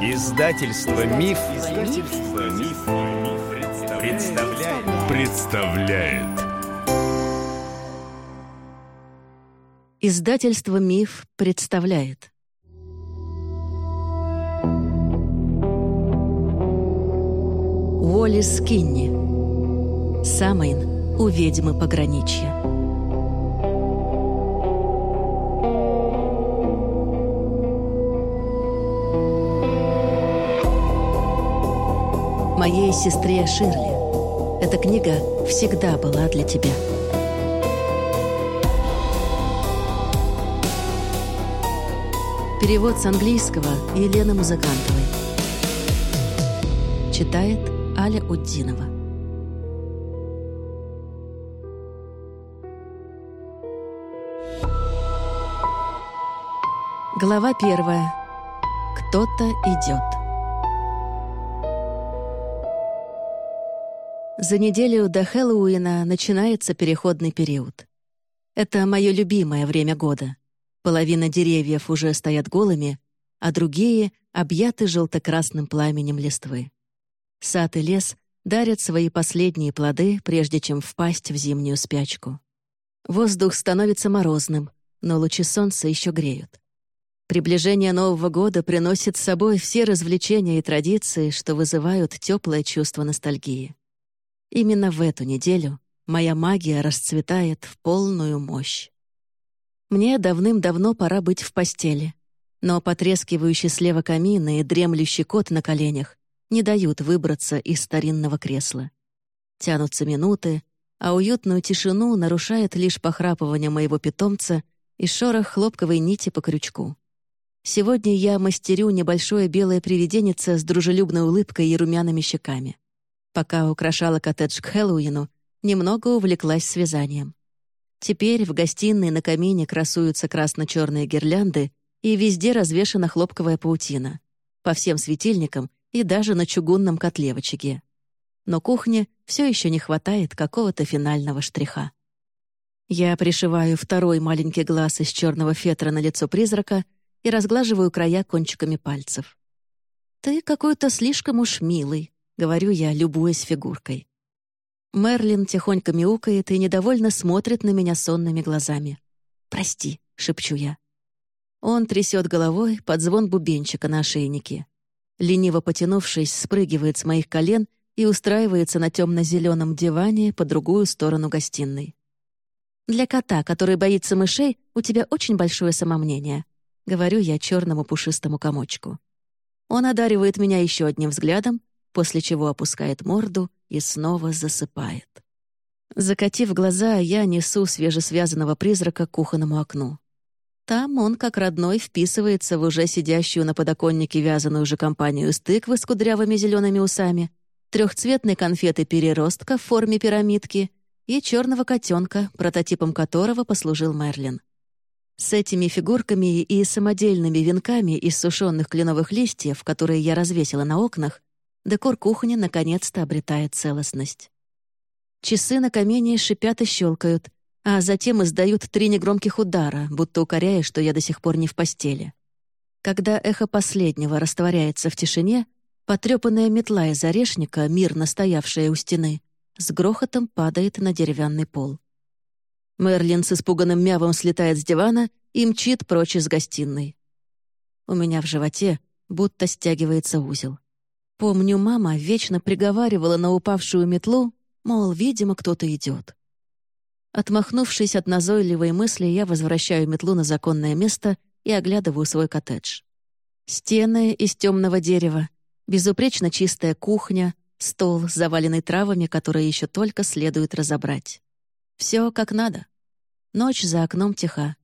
Издательство Миф, Издательство Миф, представляет. представляет. Издательство Миф представляет. Уолли Скинни. Самайн у ведьмы пограничья. Моей сестре Ширли. Эта книга всегда была для тебя. Перевод с английского Елены Музыкантовой. Читает Аля Уддинова. Глава первая. Кто-то идет. За неделю до Хэллоуина начинается переходный период. Это мое любимое время года. Половина деревьев уже стоят голыми, а другие объяты желто-красным пламенем листвы. Сад и лес дарят свои последние плоды, прежде чем впасть в зимнюю спячку. Воздух становится морозным, но лучи солнца еще греют. Приближение Нового года приносит с собой все развлечения и традиции, что вызывают теплое чувство ностальгии. Именно в эту неделю моя магия расцветает в полную мощь. Мне давным-давно пора быть в постели, но потрескивающий слева камин и дремлющий кот на коленях не дают выбраться из старинного кресла. Тянутся минуты, а уютную тишину нарушает лишь похрапывание моего питомца и шорох хлопковой нити по крючку. Сегодня я мастерю небольшое белое привиденнице с дружелюбной улыбкой и румяными щеками. Пока украшала коттедж к Хэллоуину, немного увлеклась связанием. Теперь в гостиной на камине красуются красно-черные гирлянды и везде развешана хлопковая паутина. По всем светильникам и даже на чугунном котле в очаге. Но кухне все еще не хватает какого-то финального штриха. Я пришиваю второй маленький глаз из черного фетра на лицо призрака и разглаживаю края кончиками пальцев. «Ты какой-то слишком уж милый», говорю я, любуясь фигуркой. Мерлин тихонько мяукает и недовольно смотрит на меня сонными глазами. «Прости», — шепчу я. Он трясет головой под звон бубенчика на ошейнике. Лениво потянувшись, спрыгивает с моих колен и устраивается на темно-зеленом диване по другую сторону гостиной. «Для кота, который боится мышей, у тебя очень большое самомнение», — говорю я черному пушистому комочку. Он одаривает меня еще одним взглядом, после чего опускает морду и снова засыпает. Закатив глаза, я несу свежесвязанного призрака к кухонному окну. Там он, как родной, вписывается в уже сидящую на подоконнике вязаную же компанию из тыквы с кудрявыми зелеными усами, трехцветной конфеты переростка в форме пирамидки и черного котенка, прототипом которого послужил Мерлин. С этими фигурками и самодельными венками из сушеных кленовых листьев, которые я развесила на окнах, декор кухни наконец-то обретает целостность. Часы на камине шипят и щелкают, а затем издают три негромких удара, будто укоряя, что я до сих пор не в постели. Когда эхо последнего растворяется в тишине, потрепанная метла из орешника, мирно стоявшая у стены, с грохотом падает на деревянный пол. Мерлин с испуганным мявом слетает с дивана и мчит прочь из гостиной. У меня в животе будто стягивается узел. Помню, мама вечно приговаривала на упавшую метлу, мол, видимо, кто-то идет. Отмахнувшись от назойливой мысли, я возвращаю метлу на законное место и оглядываю свой коттедж. Стены из темного дерева, безупречно чистая кухня, стол, заваленный травами, которые еще только следует разобрать. Все как надо. Ночь за окном тиха.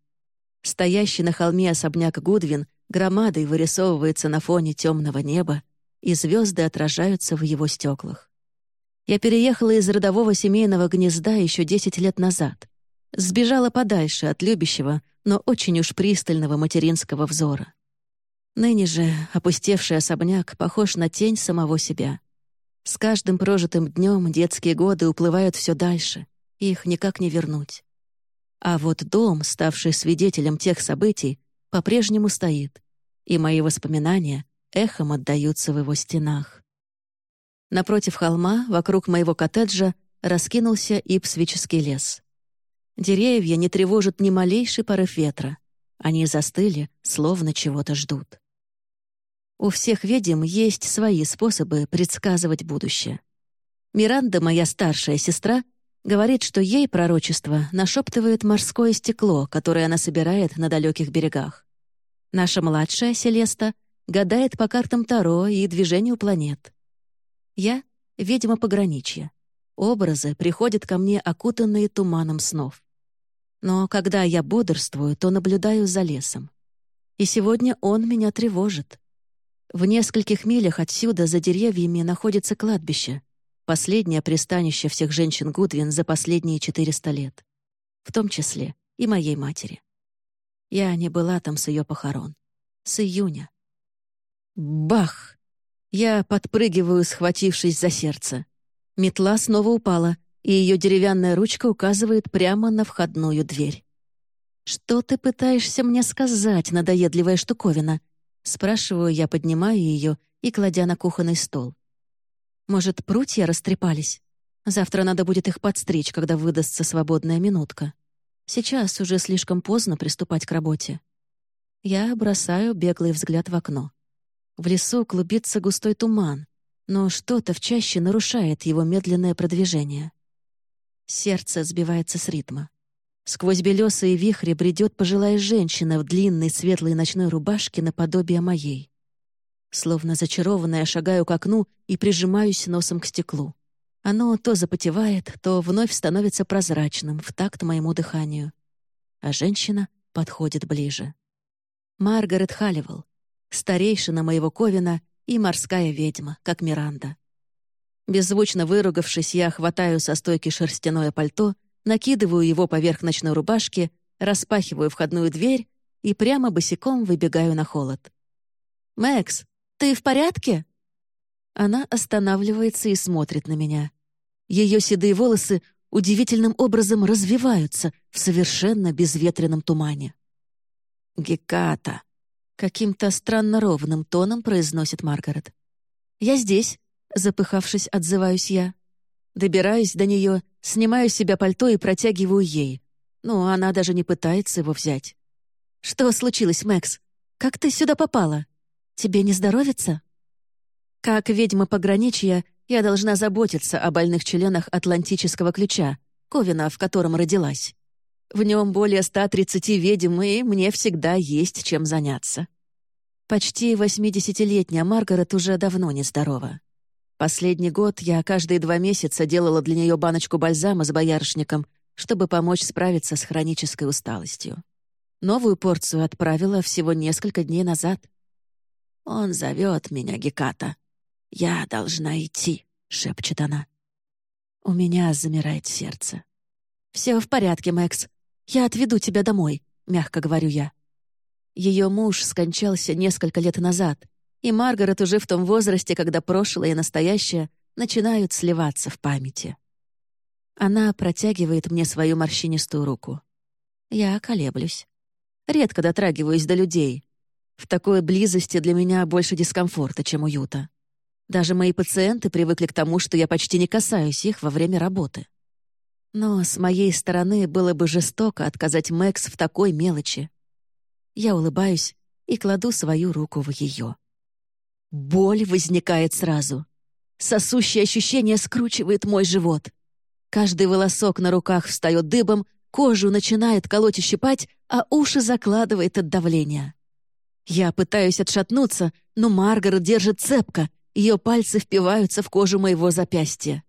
Стоящий на холме особняк Гудвин громадой вырисовывается на фоне темного неба, и звезды отражаются в его стеклах. Я переехала из родового семейного гнезда еще 10 лет назад. Сбежала подальше от любящего, но очень уж пристального материнского взора. Ныне же опустевший особняк похож на тень самого себя. С каждым прожитым днем детские годы уплывают все дальше, их никак не вернуть. А вот дом, ставший свидетелем тех событий, по-прежнему стоит, и мои воспоминания эхом отдаются в его стенах. Напротив холма, вокруг моего коттеджа, раскинулся ипсвический лес. Деревья не тревожат ни малейший порыв ветра. Они застыли, словно чего-то ждут. У всех ведьм есть свои способы предсказывать будущее. Миранда, моя старшая сестра, говорит, что ей пророчество нашептывает морское стекло, которое она собирает на далеких берегах. Наша младшая, Селеста, гадает по картам Таро и движению планет. Я — ведьма пограничья. Образы приходят ко мне, окутанные туманом снов. Но когда я бодрствую, то наблюдаю за лесом. И сегодня он меня тревожит. В нескольких милях отсюда за деревьями находится кладбище, последнее пристанище всех женщин Гудвин за последние 400 лет, в том числе и моей матери. Я не была там с ее похорон. С июня. Бах! Я подпрыгиваю, схватившись за сердце. Метла снова упала, и ее деревянная ручка указывает прямо на входную дверь. «Что ты пытаешься мне сказать, надоедливая штуковина?» Спрашиваю я, поднимая ее и кладя на кухонный стол. «Может, прутья растрепались? Завтра надо будет их подстричь, когда выдастся свободная минутка. Сейчас уже слишком поздно приступать к работе». Я бросаю беглый взгляд в окно. В лесу клубится густой туман, но что-то в чаще нарушает его медленное продвижение. Сердце сбивается с ритма. Сквозь белесые вихри бредет пожилая женщина в длинной светлой ночной рубашке наподобие моей. Словно зачарованная шагаю к окну и прижимаюсь носом к стеклу. Оно то запотевает, то вновь становится прозрачным в такт моему дыханию. А женщина подходит ближе. Маргарет Халливелл, старейшина моего Ковина и морская ведьма, как Миранда. Беззвучно выругавшись, я хватаю со стойки шерстяное пальто, накидываю его поверх ночной рубашки, распахиваю входную дверь и прямо босиком выбегаю на холод. «Мэкс, ты в порядке?» Она останавливается и смотрит на меня. Ее седые волосы удивительным образом развиваются в совершенно безветренном тумане. «Геката», Каким-то странно ровным тоном произносит Маргарет. «Я здесь», — запыхавшись, отзываюсь я. Добираюсь до нее, снимаю с себя пальто и протягиваю ей. Но она даже не пытается его взять. «Что случилось, Мэкс? Как ты сюда попала? Тебе не здоровится?» Как ведьма пограничья, я должна заботиться о больных членах Атлантического ключа, Ковина, в котором родилась. В нем более 130 ведьм, и мне всегда есть чем заняться. Почти 80-летняя Маргарет уже давно нездорова. Последний год я каждые два месяца делала для нее баночку бальзама с боярышником, чтобы помочь справиться с хронической усталостью. Новую порцию отправила всего несколько дней назад. «Он зовет меня, Геката. Я должна идти», — шепчет она. У меня замирает сердце. «Все в порядке, Мэкс. «Я отведу тебя домой», — мягко говорю я. Ее муж скончался несколько лет назад, и Маргарет уже в том возрасте, когда прошлое и настоящее начинают сливаться в памяти. Она протягивает мне свою морщинистую руку. Я колеблюсь. Редко дотрагиваюсь до людей. В такой близости для меня больше дискомфорта, чем уюта. Даже мои пациенты привыкли к тому, что я почти не касаюсь их во время работы. Но с моей стороны было бы жестоко отказать Мэкс в такой мелочи. Я улыбаюсь и кладу свою руку в ее. Боль возникает сразу. Сосущее ощущение скручивает мой живот. Каждый волосок на руках встает дыбом, кожу начинает колоть и щипать, а уши закладывает от давления. Я пытаюсь отшатнуться, но Маргарет держит цепко, ее пальцы впиваются в кожу моего запястья.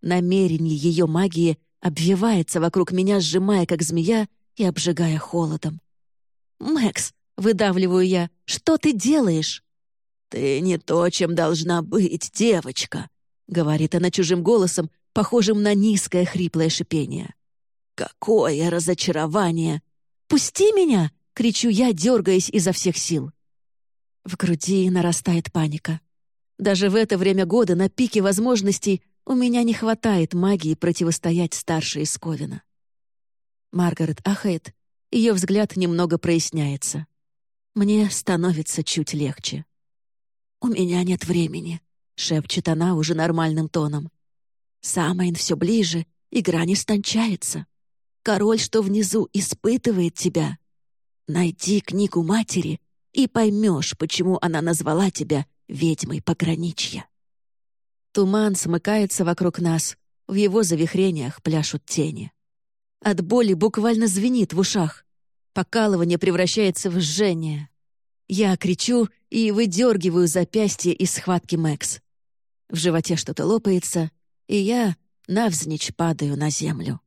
Намерение ее магии обвивается вокруг меня, сжимая, как змея, и обжигая холодом. «Мэкс!» — выдавливаю я. «Что ты делаешь?» «Ты не то, чем должна быть, девочка!» — говорит она чужим голосом, похожим на низкое хриплое шипение. «Какое разочарование! Пусти меня!» — кричу я, дергаясь изо всех сил. В груди нарастает паника. Даже в это время года на пике возможностей у меня не хватает магии противостоять старшей из Ковина. Маргарет ахает, ее взгляд немного проясняется. Мне становится чуть легче. «У меня нет времени», — шепчет она уже нормальным тоном. «Самайн все ближе, игра не стончается. Король, что внизу, испытывает тебя. Найди книгу матери и поймешь, почему она назвала тебя ведьмой пограничья». Туман смыкается вокруг нас, в его завихрениях пляшут тени. От боли буквально звенит в ушах. Покалывание превращается в жжение. Я кричу и выдергиваю запястье из схватки Мэкс. В животе что-то лопается, и я навзничь падаю на землю.